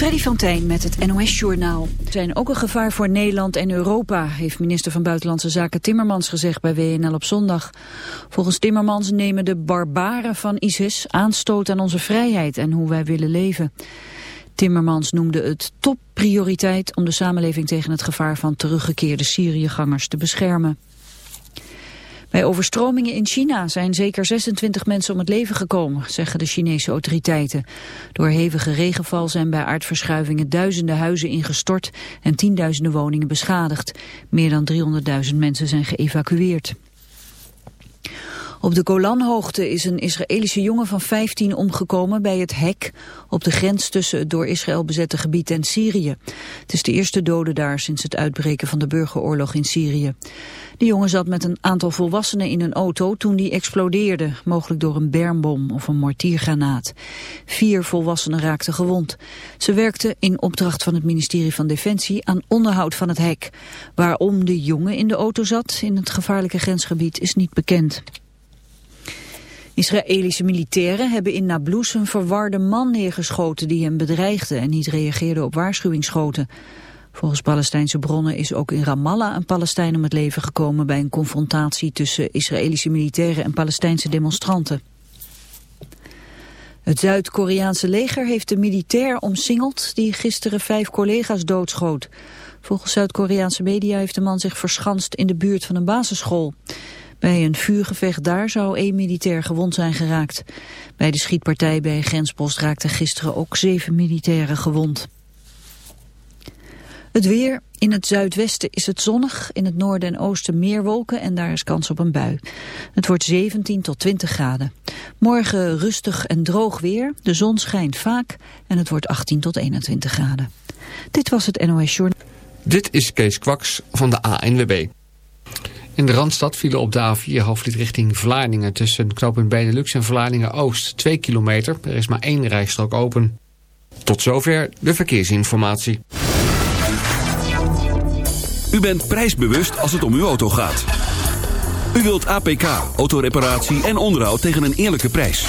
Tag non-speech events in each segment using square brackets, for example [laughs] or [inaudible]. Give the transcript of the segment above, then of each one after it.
Freddy van met het NOS-journaal. zijn ook een gevaar voor Nederland en Europa, heeft minister van Buitenlandse Zaken Timmermans gezegd bij WNL op zondag. Volgens Timmermans nemen de barbaren van ISIS aanstoot aan onze vrijheid en hoe wij willen leven. Timmermans noemde het topprioriteit om de samenleving tegen het gevaar van teruggekeerde Syriëgangers te beschermen. Bij overstromingen in China zijn zeker 26 mensen om het leven gekomen, zeggen de Chinese autoriteiten. Door hevige regenval zijn bij aardverschuivingen duizenden huizen ingestort en tienduizenden woningen beschadigd. Meer dan 300.000 mensen zijn geëvacueerd. Op de Golanhoogte is een Israëlische jongen van 15 omgekomen bij het hek op de grens tussen het door Israël bezette gebied en Syrië. Het is de eerste dode daar sinds het uitbreken van de burgeroorlog in Syrië. De jongen zat met een aantal volwassenen in een auto toen die explodeerde, mogelijk door een bermbom of een mortiergranaat. Vier volwassenen raakten gewond. Ze werkten in opdracht van het ministerie van Defensie aan onderhoud van het hek. Waarom de jongen in de auto zat in het gevaarlijke grensgebied is niet bekend. Israëlische militairen hebben in Nablus een verwarde man neergeschoten die hem bedreigde en niet reageerde op waarschuwingsschoten. Volgens Palestijnse bronnen is ook in Ramallah een Palestijn om het leven gekomen bij een confrontatie tussen Israëlische militairen en Palestijnse demonstranten. Het Zuid-Koreaanse leger heeft de militair omsingeld die gisteren vijf collega's doodschoot. Volgens Zuid-Koreaanse media heeft de man zich verschanst in de buurt van een basisschool. Bij een vuurgevecht daar zou één militair gewond zijn geraakt. Bij de schietpartij bij grenspost raakten gisteren ook zeven militairen gewond. Het weer. In het zuidwesten is het zonnig, in het noorden en oosten meer wolken en daar is kans op een bui. Het wordt 17 tot 20 graden. Morgen rustig en droog weer, de zon schijnt vaak en het wordt 18 tot 21 graden. Dit was het NOS Journal. Dit is Kees Kwaks van de ANWB. In de Randstad vielen op de A4 hoofdlid richting Vlaardingen... tussen knooppunt Benelux en Vlaardingen-Oost 2 kilometer. Er is maar één rijstrook open. Tot zover de verkeersinformatie. U bent prijsbewust als het om uw auto gaat. U wilt APK, autoreparatie en onderhoud tegen een eerlijke prijs.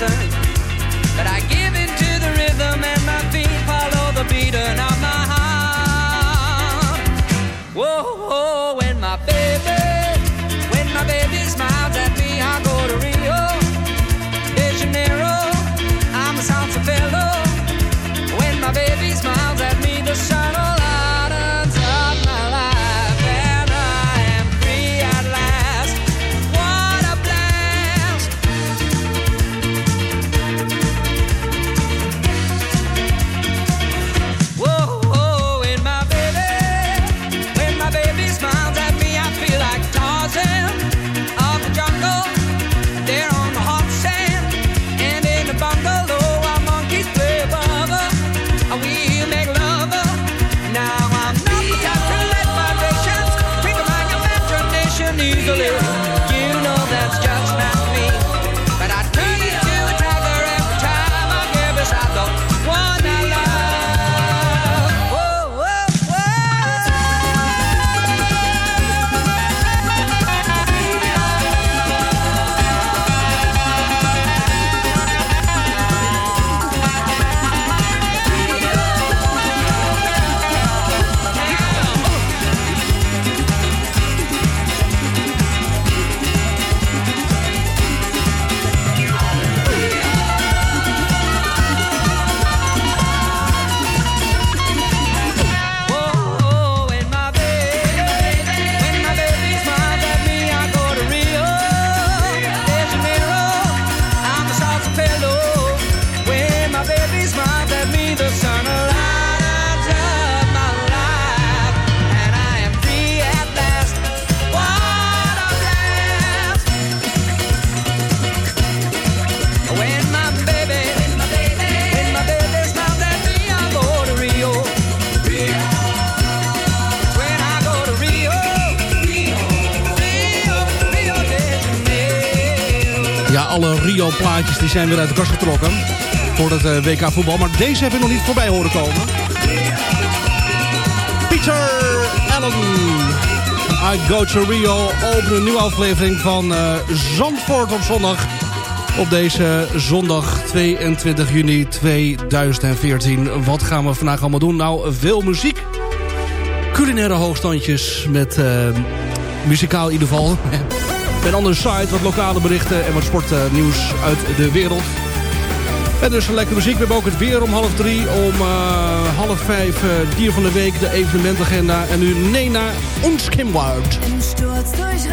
But I give in to the rhythm and my feet follow the beat of plaatjes die zijn weer uit de kast getrokken. Voor het eh, WK voetbal. Maar deze heb ik nog niet voorbij horen komen. Peter Allen. I Go To Rio. Open een nieuwe aflevering van uh, Zandvoort op zondag. Op deze zondag 22 juni 2014. Wat gaan we vandaag allemaal doen? Nou, veel muziek. Culinaire hoogstandjes met uh, muzikaal in ieder geval. [laughs] Een andere site, wat lokale berichten en wat sportnieuws uit de wereld. En dus lekker muziek. We hebben ook het weer om half drie. Om uh, half vijf uh, dier van de week, de evenementagenda. En nu Nena Onskimwaard. Een sturz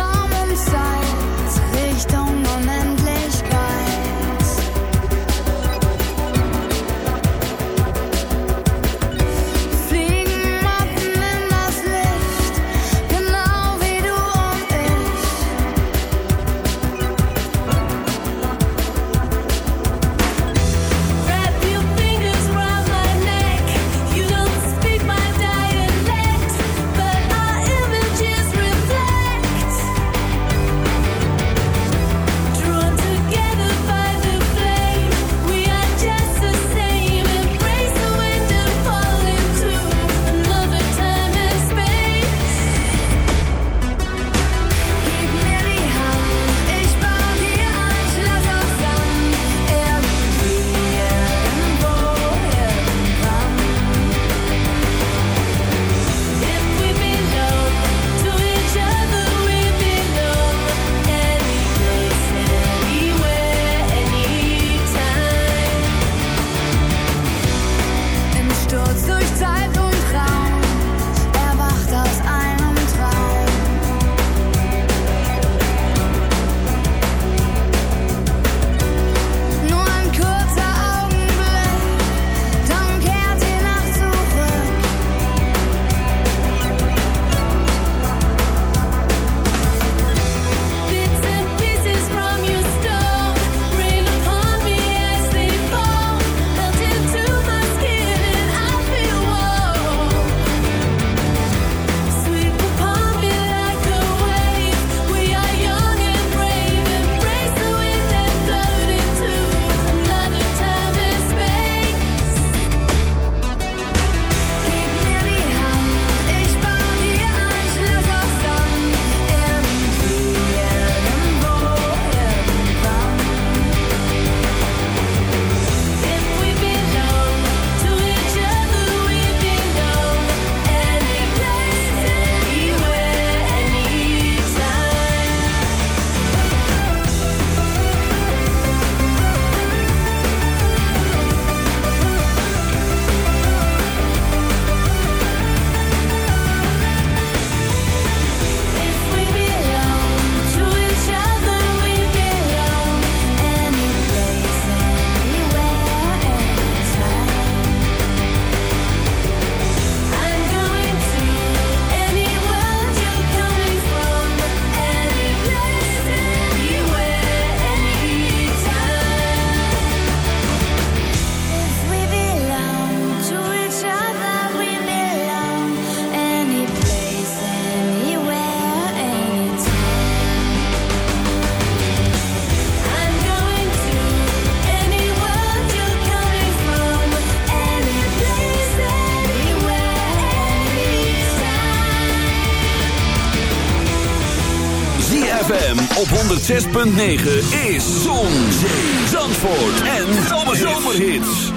106.9 is Zon, Zee, Zandvoort en Zomerhits.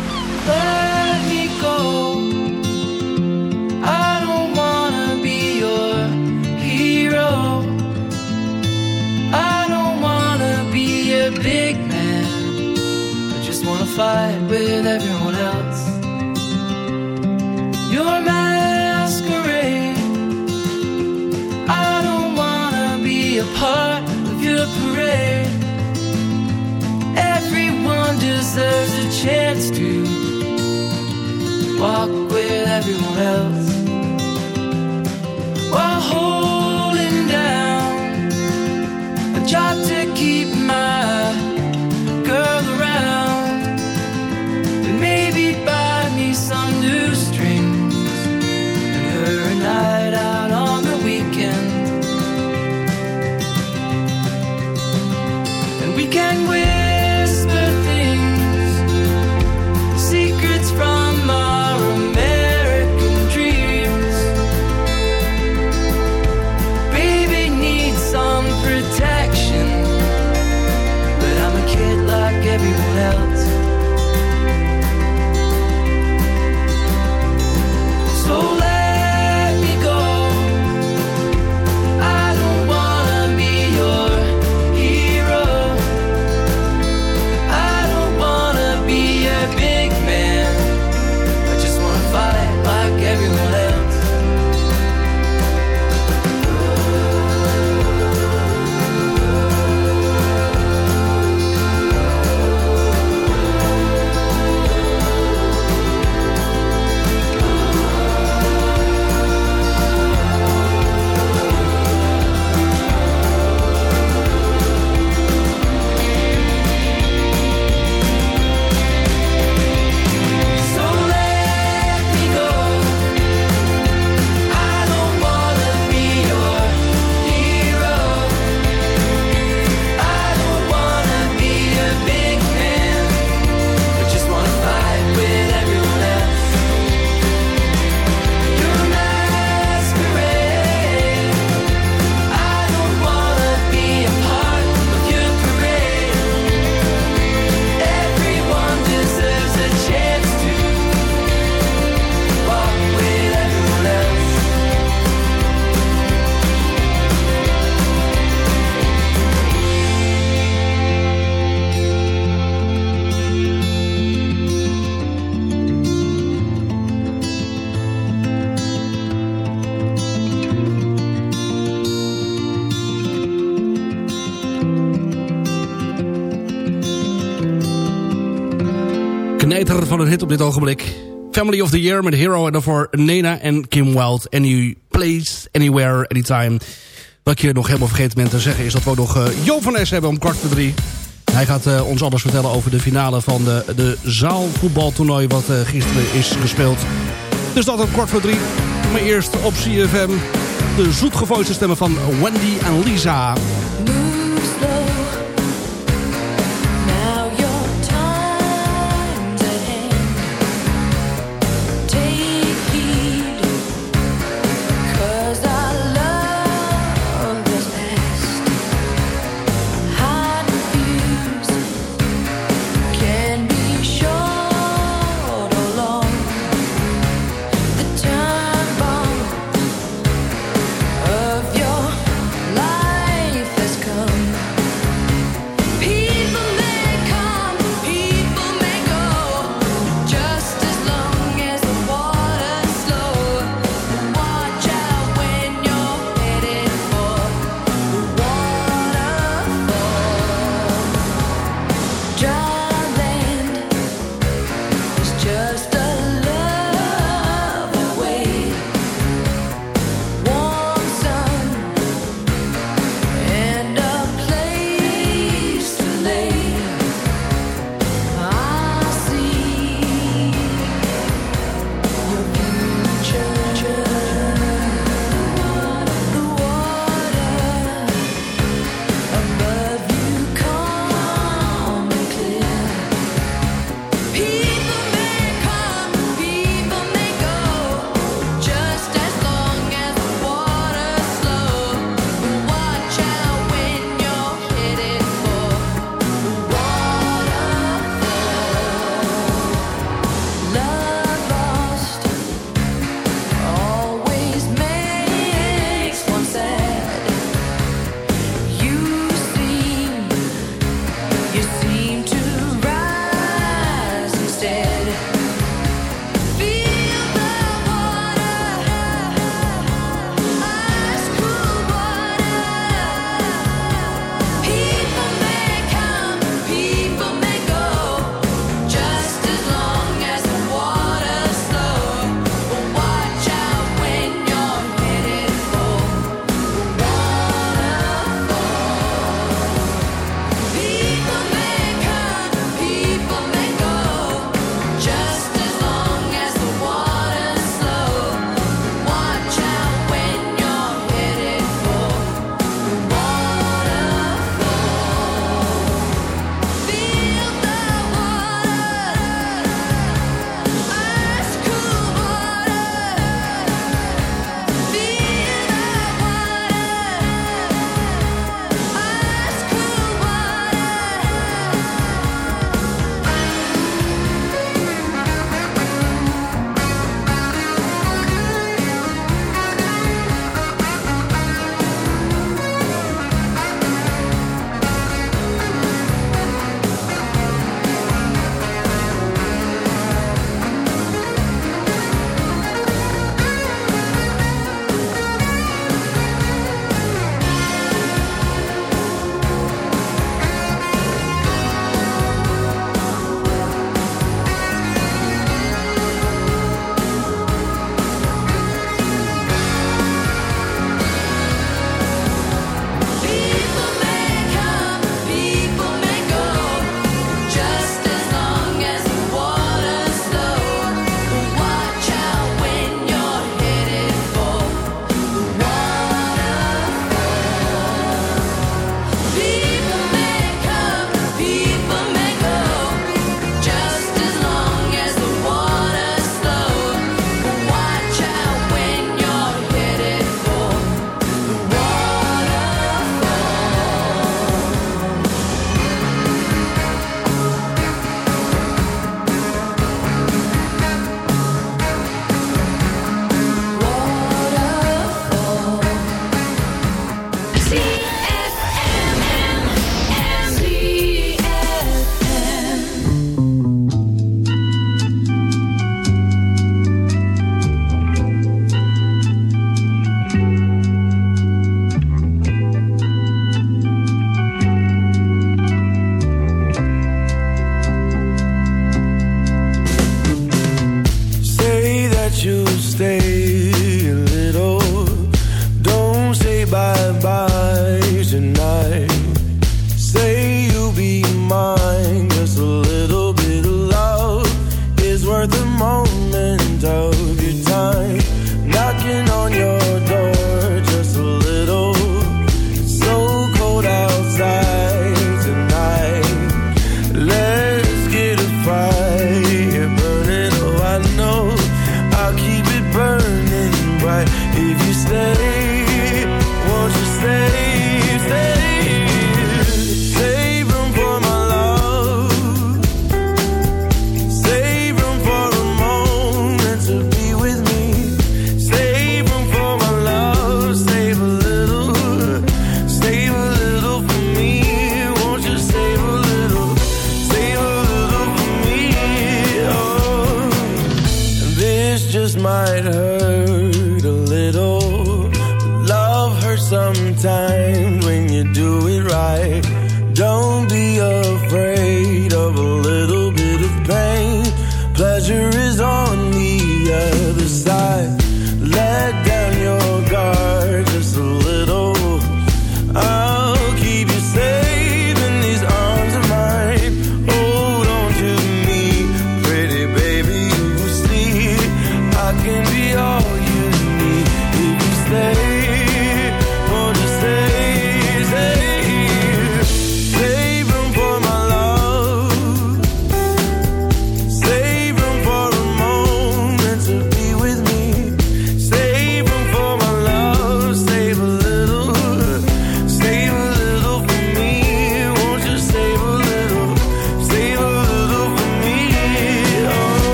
Let me go. I don't wanna be your hero. I don't wanna be a big man. I just wanna fight with everyone else. Your masquerade. I don't wanna be a part parade. Everyone deserves a chance to walk with everyone else Hit op dit ogenblik. Family of the Year met Hero en daarvoor Nena en Kim Wilde. Any place, anywhere, anytime. Wat je nog helemaal vergeten ben te zeggen is dat we ook nog uh, Jo van Es hebben om kwart voor drie. Hij gaat uh, ons alles vertellen over de finale van de, de zaalvoetbaltoernooi wat uh, gisteren is gespeeld. Dus dat om kwart voor drie. Maar eerst op CFM de zoetgevoiste stemmen van Wendy en Lisa.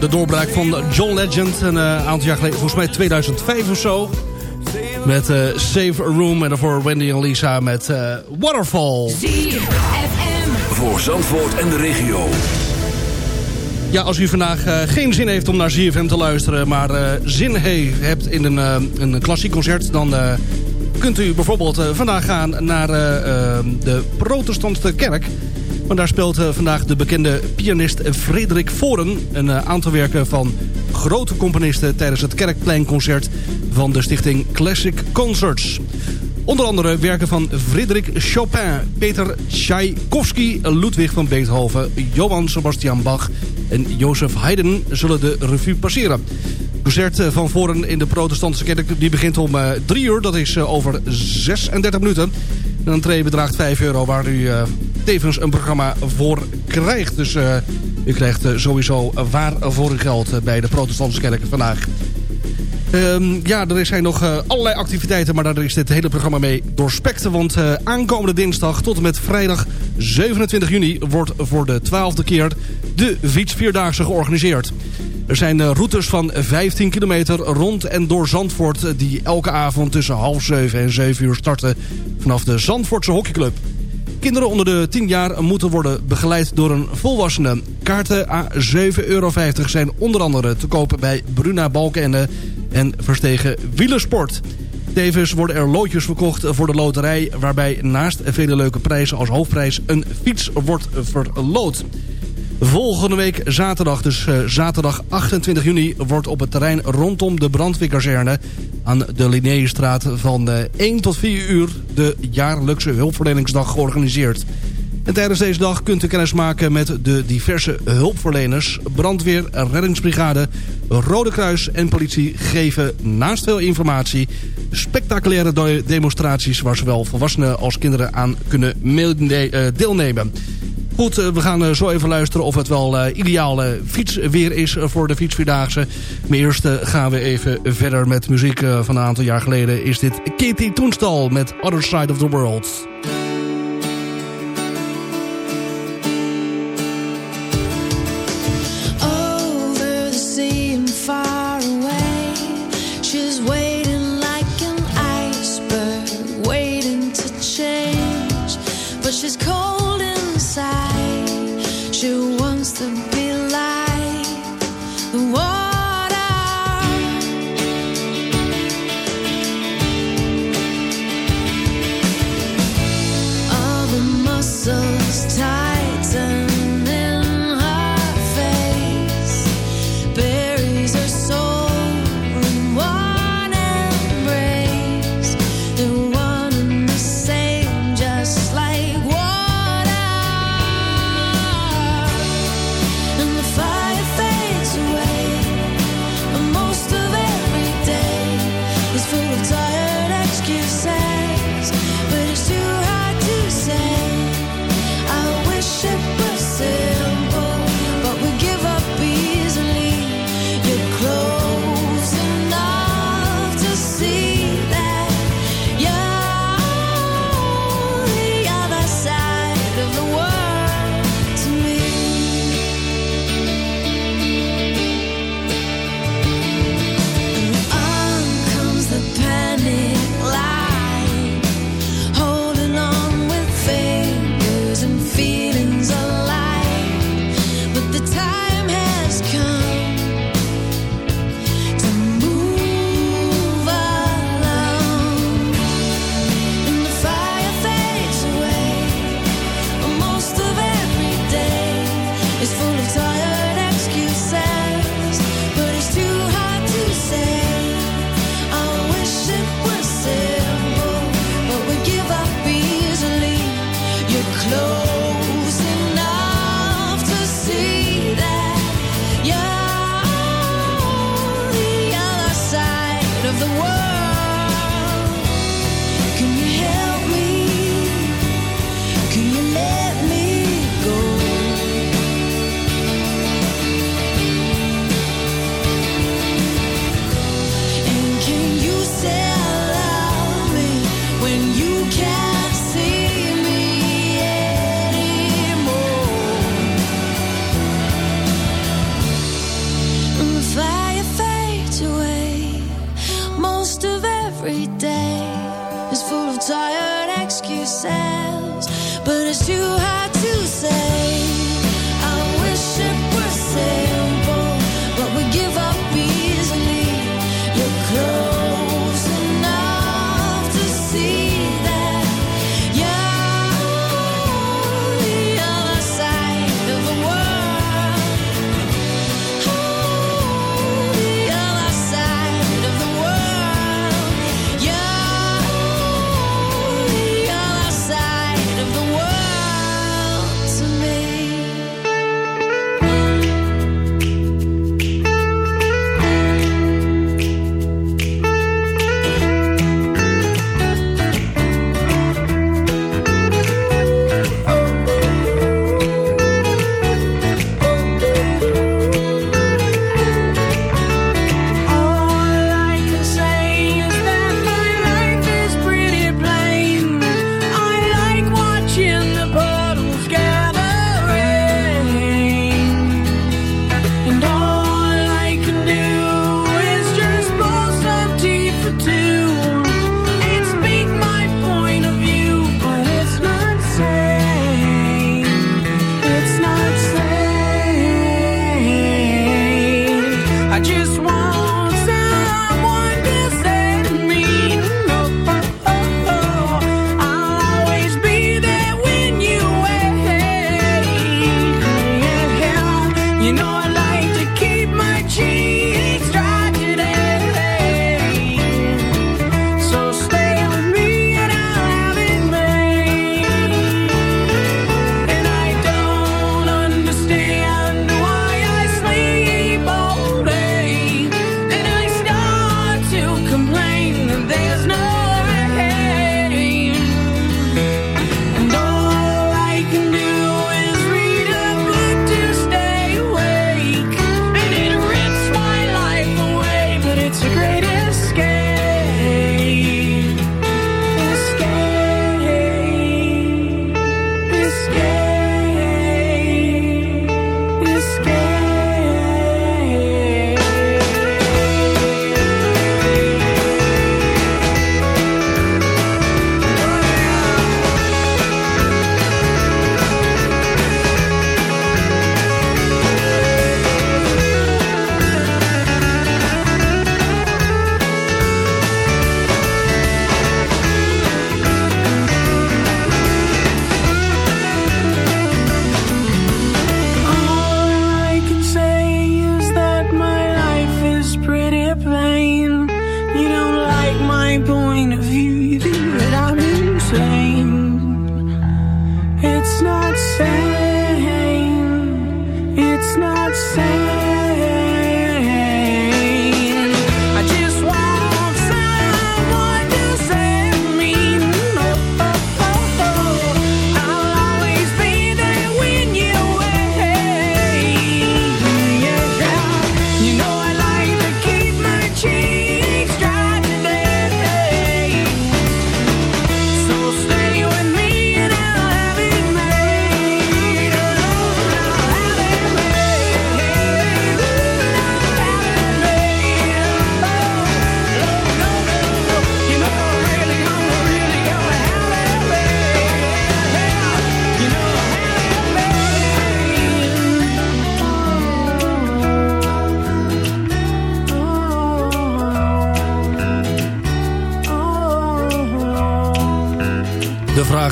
De doorbraak van John Legend. Een eh, aantal jaar geleden, volgens mij 2005 of zo. Met eh, Save a Room en daarvoor Wendy en Lisa met eh, Waterfall. Voor Zandvoort en de regio. Ja, als u vandaag eh, geen zin heeft om naar ZFM te luisteren... maar eh, zin he- hebt in een, eh, een klassiek concert... dan eh, kunt u bijvoorbeeld eh, vandaag gaan naar eh, eh, de protestantse kerk. Want daar speelt eh, vandaag de bekende pianist Frederik Voren... een eh, aantal werken van grote componisten... tijdens het Kerkpleinconcert van de stichting Classic Concerts. Onder andere werken van Frederik Chopin, Peter Tchaikovsky, Ludwig van Beethoven, Johann Sebastian Bach en Jozef Haydn zullen de revue passeren. Concert eh, van voren in de protestantse kerk die begint om eh, drie uur. Dat is over 36 minuten. Een entree bedraagt 5 euro waar u tevens een programma voor krijgt. Dus eh, u krijgt eh, sowieso waar voor uw geld eh, bij de protestantse kerk vandaag. Ehm, ja, er zijn nog eh, allerlei activiteiten, maar daar is dit hele programma mee doorspekt. Want eh, aankomende dinsdag tot en met vrijdag 27 juni wordt voor de twaalfde keer de fietsvierdaagse georganiseerd. Er zijn eh, routes van 15 kilometer rond en door Zandvoort... eh, die elke avond tussen half zeven en 7 uur starten vanaf de Zandvoortse hockeyclub. Kinderen onder de 10 jaar moeten worden begeleid door een volwassene. Kaarten a 7,50 euro zijn onder andere te kopen bij Bruna Balkenende en Verstegen Wielersport. Tevens worden er loodjes verkocht voor de loterij... waarbij naast vele leuke prijzen als hoofdprijs een fiets wordt verloot. Volgende week zaterdag, dus eh, zaterdag 28 juni... wordt op het terrein rondom de brandweerkazerne... aan de Linnéestraat van eh, 1 tot 4 uur... de jaarlijkse hulpverleningsdag georganiseerd. En tijdens deze dag kunt u kennis maken met de diverse hulpverleners... brandweer, reddingsbrigade, Rode Kruis en politie geven naast veel informatie... spectaculaire demonstraties waar zowel volwassenen als kinderen aan kunnen eh, deelnemen. Goed, eh, we gaan eh, zo even luisteren of het wel eh, ideaal eh, fietsweer is voor de fietsvierdaagse. Maar eerst gaan we even verder met muziek van een aantal jaar geleden. Is dit Katie Toenstal met Other Side of the World. to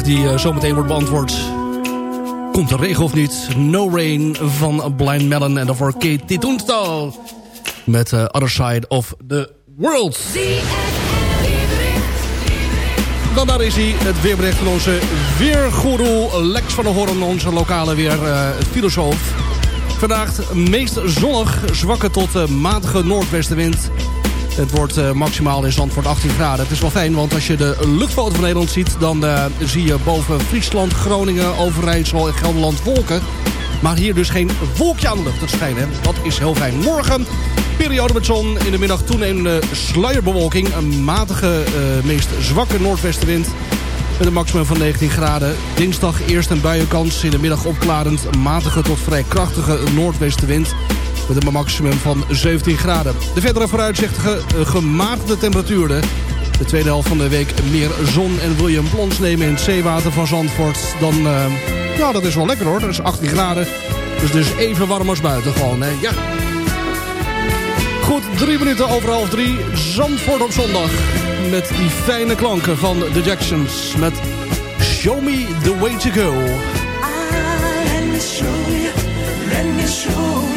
die eh, zometeen wordt beantwoord. Komt er regen of niet? No Rain van Blind Melon en daarvoor Kate Titunto. Met uh, Other Side of the World. Dan daar is hij, het weerbericht van onze weergoeroe Lex van der Horn, onze lokale weerfilosoof. Eh, uh, Vandaag meest zonnig, zwakke tot matige noordwestenwind. Het wordt eh, maximaal in Zandvoort 18 graden. Het is wel fijn, want als je de luchtfoto van Nederland ziet... dan eh, zie je boven Friesland, Groningen, Overijssel en Gelderland wolken. Maar hier dus geen wolkje aan de lucht. Dat schijnen. hè? Dat is heel fijn. Morgen, periode met zon. In de middag toenemende sluierbewolking. Een matige, eh, meest zwakke noordwestenwind. Met een maximum van 19 graden. Dinsdag eerst een buienkans. In de middag opklarend matige tot vrij krachtige noordwestenwind. Met een maximum van 17 graden. De verdere vooruitzichtige eh, gematigde temperaturen. De tweede helft van de week meer zon. En wil je een plons nemen in het zeewater van Zandvoort... dan, eh, ja, dat is wel lekker hoor. Dat is 18 graden. Dus dus even warm als buiten gewoon, hè. Ja. Goed, drie minuten over half drie. Zandvoort op zondag. Met die fijne klanken van The Jacksons. Met Show Me The Way To Go. Let me show you, let me show you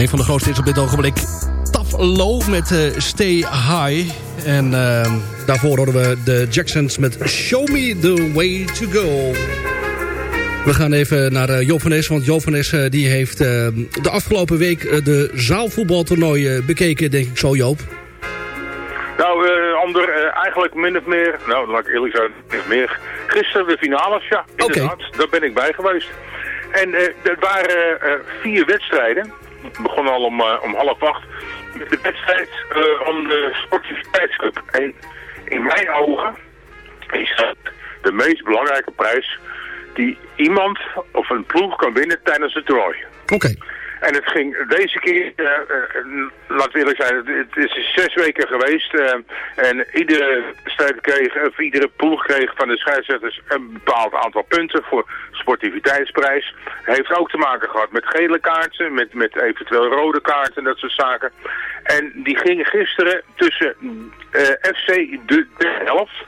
Een van de grootste hits op dit ogenblik. Low met eh, Stay High. En eh, daarvoor horen we de Jacksons met Show Me The Way To Go. We gaan even naar uh, Joop van Es, want Joop van Es uh, die heeft uh, de afgelopen week de zaalvoetbaltoernooien bekeken, denk ik zo Joop. Nou, Ander, eigenlijk min of meer, nou laat ik eerlijk zijn, min of meer, gisteren de finales, ja, inderdaad, okay. daar ben ik bij geweest. En er waren vier wedstrijden, begon al om, om half acht, de wedstrijd om de Sportiviteitscup. En in mijn ogen is dat de meest belangrijke prijs die iemand of een ploeg kan winnen tijdens het toernooi. Oké. En het ging deze keer, uh, uh, laat eerlijk zijn, het is zes weken geweest. Uh, en iedere strijd kreeg, of iedere ploeg kreeg van de scheidsrechters een bepaald aantal punten voor sportiviteitsprijs. Heeft ook te maken gehad met gele kaarten, met, met eventueel rode kaarten en dat soort zaken. En die gingen gisteren tussen FC de, de helft,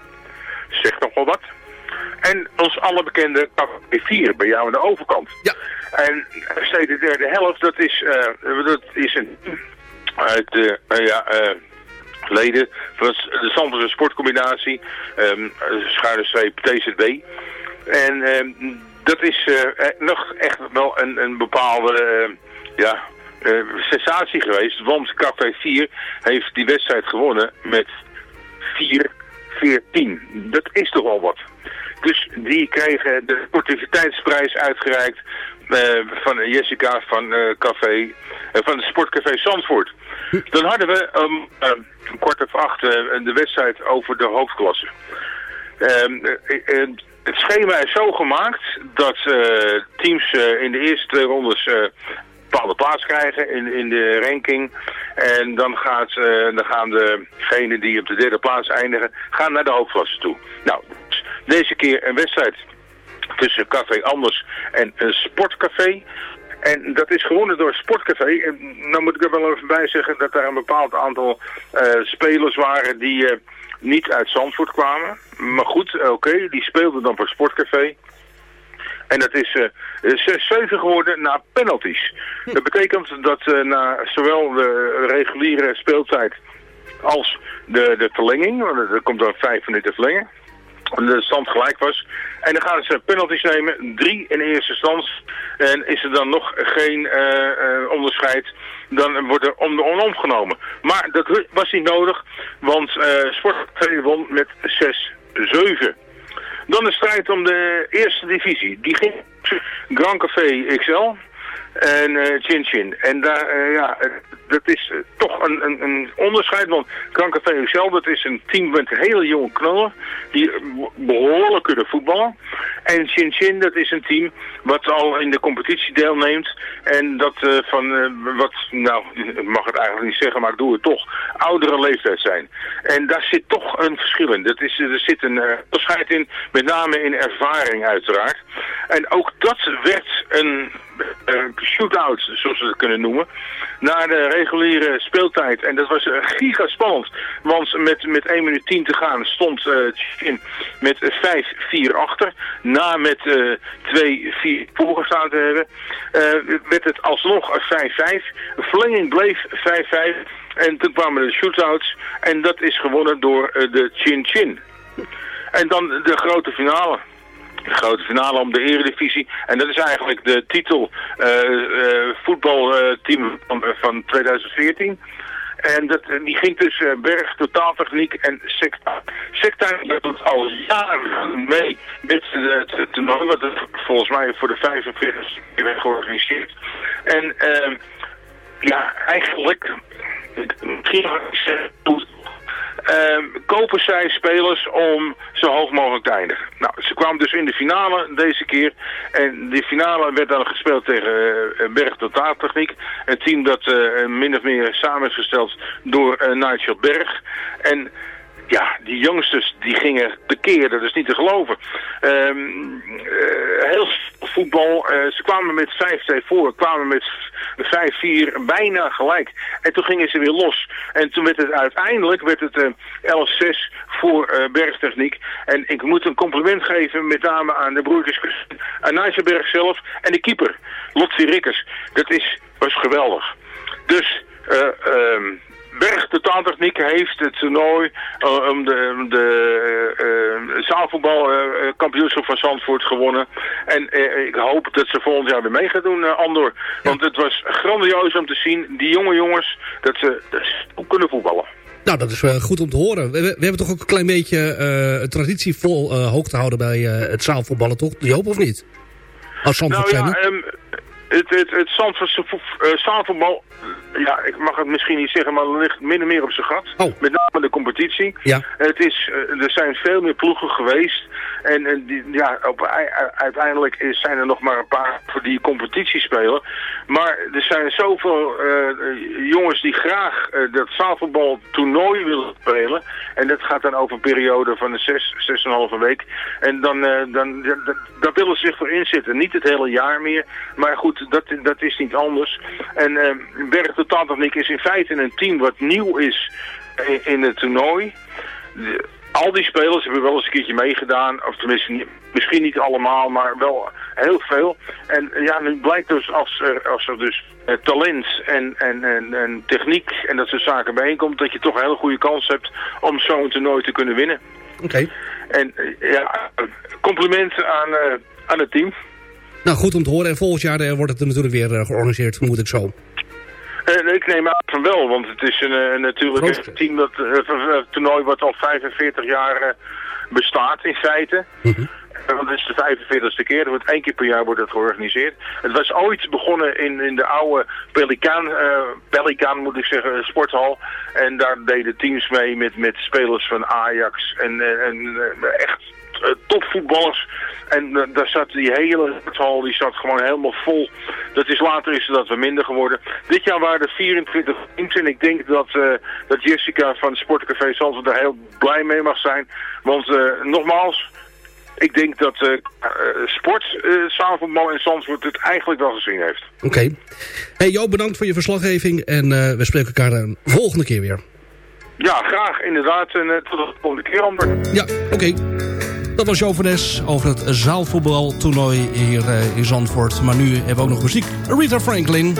zegt nog wel wat. En ons alle bekende café 4 bij jou aan de overkant. Ja. En FC de derde helft, dat is, uh, dat is een uit de uh, ja, uh, leden van de Zandvoortse sportcombinatie, um, schuine streep TZB. En um, dat is nog echt wel een, een bepaalde ja, sensatie geweest, want Café 4 heeft die wedstrijd gewonnen met 4-14. Dat is toch al wat. Dus die kregen de sportiviteitsprijs uitgereikt uh, van Jessica van, uh, café, uh, van het sportcafé Zandvoort. Dan hadden we um, kwart of acht de wedstrijd over de hoofdklasse. Um, het schema is zo gemaakt dat teams in de eerste twee rondes bepaalde plaats krijgen in, in de ranking. En dan, gaat, dan gaan degenen die op de derde plaats eindigen, gaan naar de hoofdklasse toe. Nou, deze keer een wedstrijd tussen Café Anders en een sportcafé. En dat is gewonnen door Sportcafé. En nou moet ik er wel even bij zeggen dat er een bepaald aantal uh, spelers waren die uh, niet uit Zandvoort kwamen. Maar goed, oké, okay, die speelden dan voor Sportcafé. En dat is uh, 6-7 geworden na penalties. Dat betekent dat uh, na zowel de reguliere speeltijd als de, de verlenging, want er komt dan 5 minuten verlengen, de stand gelijk was. En dan gaan ze penalties nemen, drie in eerste instantie. En is er dan nog geen uh, uh, onderscheid, dan wordt er om de onom genomen. Maar dat was niet nodig, want uh, Sport won met 6-7. Dan de strijd om de eerste divisie. Die ging Grand Café XL en uh, Chin Chin. En daar, uh, ja, dat is uh, toch een, een, een, onderscheid, want Café XL, dat is een team met hele jonge knallen, die behoorlijk kunnen voetballen. En Chin Chin, dat is een team wat al in de competitie deelneemt en dat van wat, nou, ik mag het eigenlijk niet zeggen, maar ik doe het toch, oudere leeftijd zijn. En daar zit toch een verschil in. Dat is, er zit een onderscheid in, met name in ervaring uiteraard. En ook dat werd een uh, shootout, zoals we het kunnen noemen, na de reguliere speeltijd. En dat was uh, giga spannend, want met, met 1 minuut 10 te gaan stond uh, met 5-4 achter. Na met 2-4 voorgestaan te hebben, werd het alsnog 5-5. Verlenging bleef 5-5 en toen kwamen de shootouts en dat is gewonnen door de Chin Chin. En dan de grote finale de grote finale om de eredivisie. En dat is eigenlijk de titel uh, uh, voetbalteam van, van 2014. En dat, die ging tussen Berg, Totaaltechniek en Secta. Secta doet al jaren mee met het toernooi, wat het volgens mij voor de 45 werd georganiseerd. En uh, ja, eigenlijk, misschien uh, kopen zij spelers om zo hoog mogelijk te eindigen. Nou, ze kwamen dus in de finale deze keer. En die finale werd dan gespeeld tegen uh, Berg Totaaltechniek. Een team dat uh, min of meer samen is gesteld door uh, Nigel Berg. En ja, die jongsters die gingen tekeer, dat is niet te geloven. Um, uh, heel voetbal, uh, ze kwamen met 5-2 voor, kwamen met 5-4 bijna gelijk. En toen gingen ze weer los. En toen werd het uiteindelijk werd het, uh, 11-6 voor Bergtechniek. En ik moet een compliment geven met name aan de broertjes aan Nijsselberg zelf en de keeper, Lotsie Rikkers. Dat is, was geweldig. Dus eh ehm Berg de Taaltechniek heeft het toernooi eh, om de, de eh, eh, zaalvoetbalkampioenschap van Zandvoort gewonnen. En ik hoop dat ze volgend jaar weer mee gaan doen, Andor. Want het was grandioos om te zien, die jonge jongens, dat ze, ook kunnen voetballen. Nou, dat is goed om te horen. We, we hebben toch ook een klein beetje een traditie vol hoog te houden bij het zaalvoetballen, toch? Joop, of niet? Als Zandvoort Nou zijn. ja, het, het, het Zandvoortse vo- eh, zaalvoetbal, ja, ik mag het misschien niet zeggen, maar ligt min of meer op zijn gat. Met name de competitie. Ja. Het is, eh, er zijn veel meer ploegen geweest. En, en die, ja, op, uiteindelijk is, zijn er nog maar een paar voor die competitie spelen. Maar er zijn zoveel eh, eh, jongens die graag eh, dat zaalvoetbal toernooi willen spelen. En dat gaat dan over een periode van een zes, zes en een halve week. En dan, eh, dan dat, willen ze zich voor inzetten. Niet het hele jaar meer. Maar goed, dat, dat is niet anders. En eh Berg de Taaltechniek is in feite een team wat nieuw is in, het toernooi. Al die spelers hebben wel eens een keertje meegedaan. Of tenminste, misschien niet allemaal, maar wel heel veel. En eh, ja, nu blijkt dus als er, als er dus eh, talent en, en, en, en techniek en dat soort zaken bijeenkomt... dat je toch een hele goede kans hebt om zo'n toernooi te kunnen winnen. Oké. En eh, ja, complimenten aan, aan het team. Nou, goed om te horen. En volgend jaar wordt het natuurlijk weer georganiseerd, vermoed ik zo. Eh, ik neem aan van wel, want het is een, eh, natuurlijk een team dat, eh, toernooi wat al 45 jaar bestaat in feite. Eh, Want het is de 45ste keer, er wordt één keer per jaar wordt het georganiseerd. Het was ooit begonnen in, in de oude Pelikaan, eh Pelikaan moet ik zeggen, sporthal. En daar deden teams mee met, met spelers van Ajax en, en eh, echt topvoetballers. En eh, daar zat die hele sporthal, die zat gewoon helemaal vol. Dat is later is dat wat minder geworden. Dit jaar waren er 24 teams en ik denk dat, eh, dat Jessica van Sportcafé Zandvoort daar heel blij mee mag zijn. Want eh, nogmaals, ik denk dat eh, eh, sport, eh zaalvoetbal in Zandvoort het eigenlijk wel gezien heeft. Oké. Hey Joop, bedankt voor je verslaggeving. En eh, we spreken elkaar een volgende keer weer. Ja, graag inderdaad. En eh, tot de volgende keer, Amber. Ja, oké. Dat was Jo van Nes over het zaalvoetbaltoernooi hier eh, in Zandvoort. Maar nu hebben we ook nog muziek. Rita Franklin.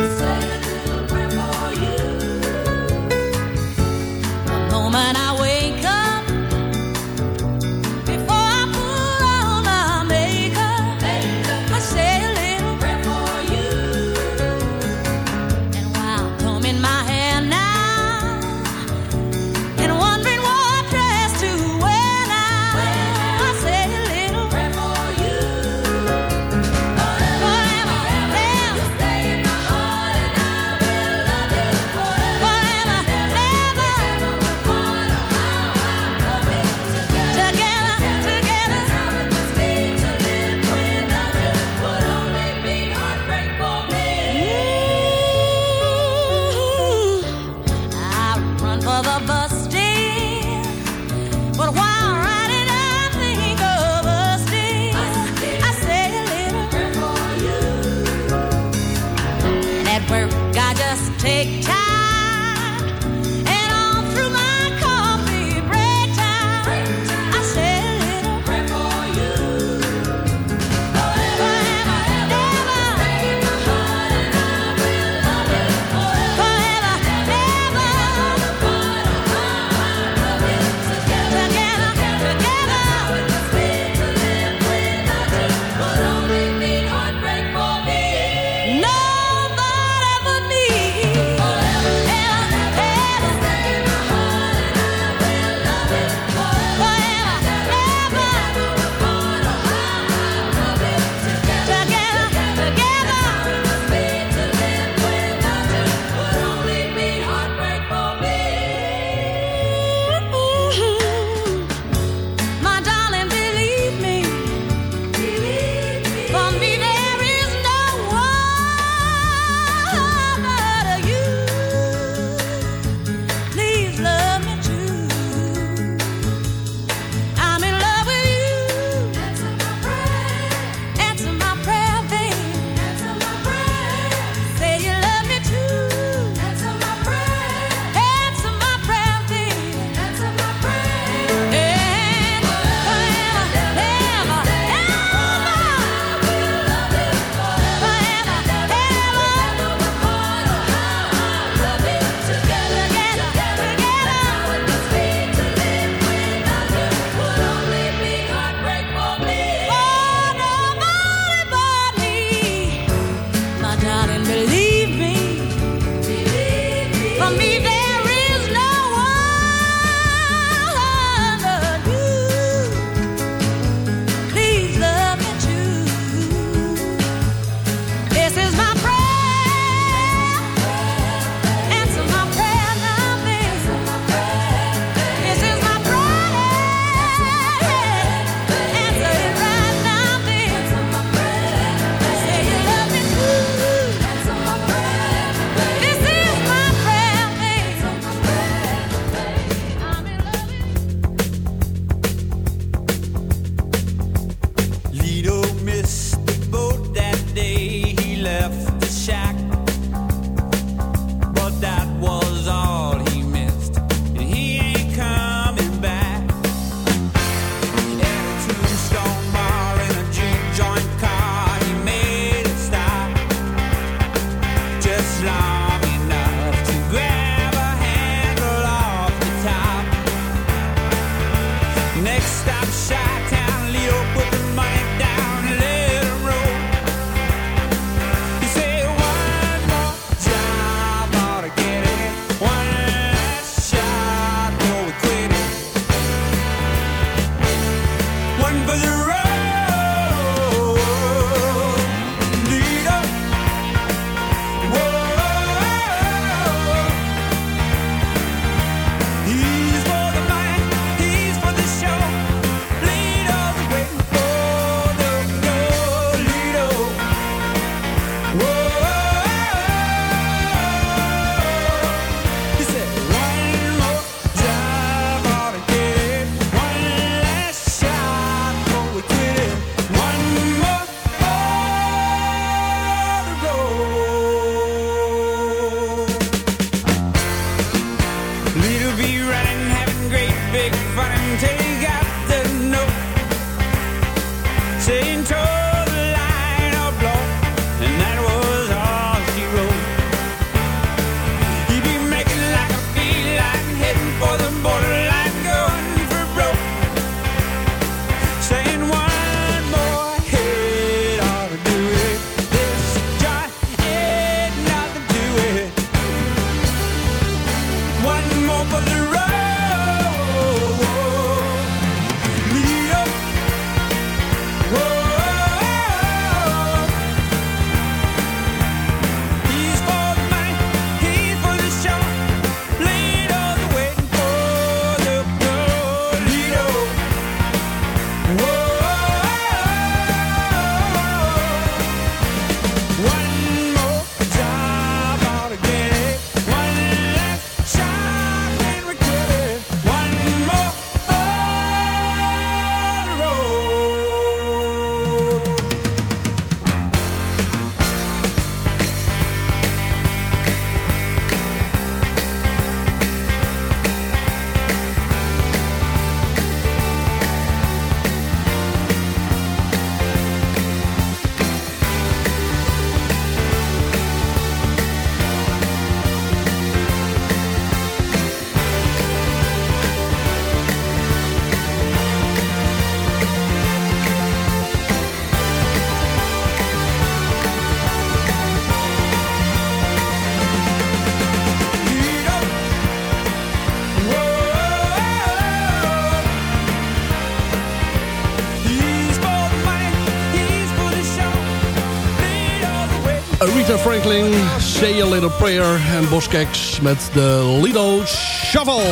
Franklin, Say a Little Prayer en Boskeks met de Lido Shovel.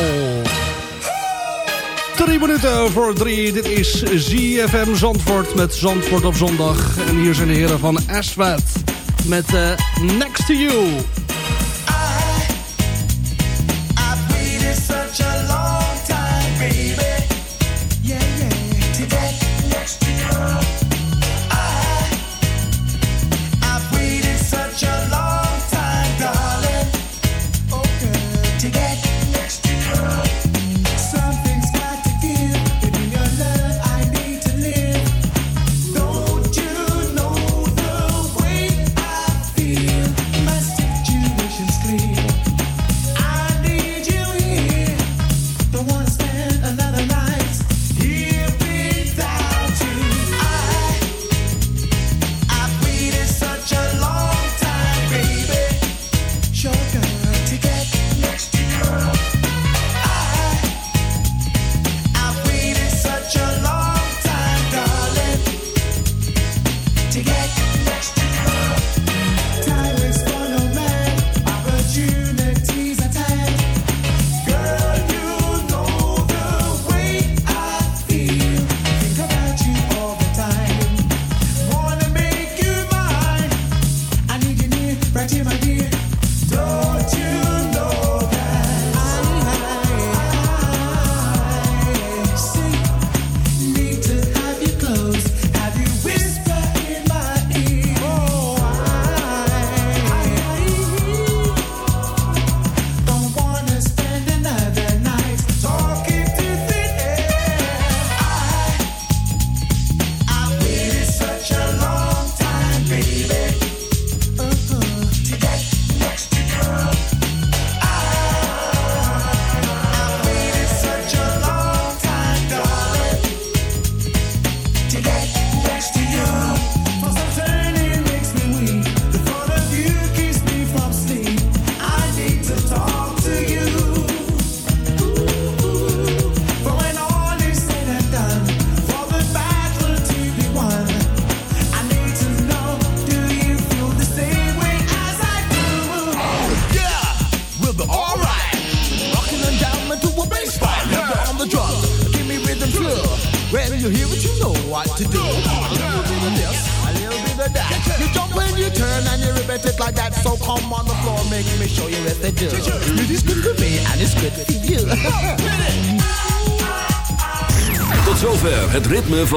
Drie minuten voor drie. Dit is ZFM Zandvoort met Zandvoort op zondag. En hier zijn de heren van Aswad met eh, Next to You.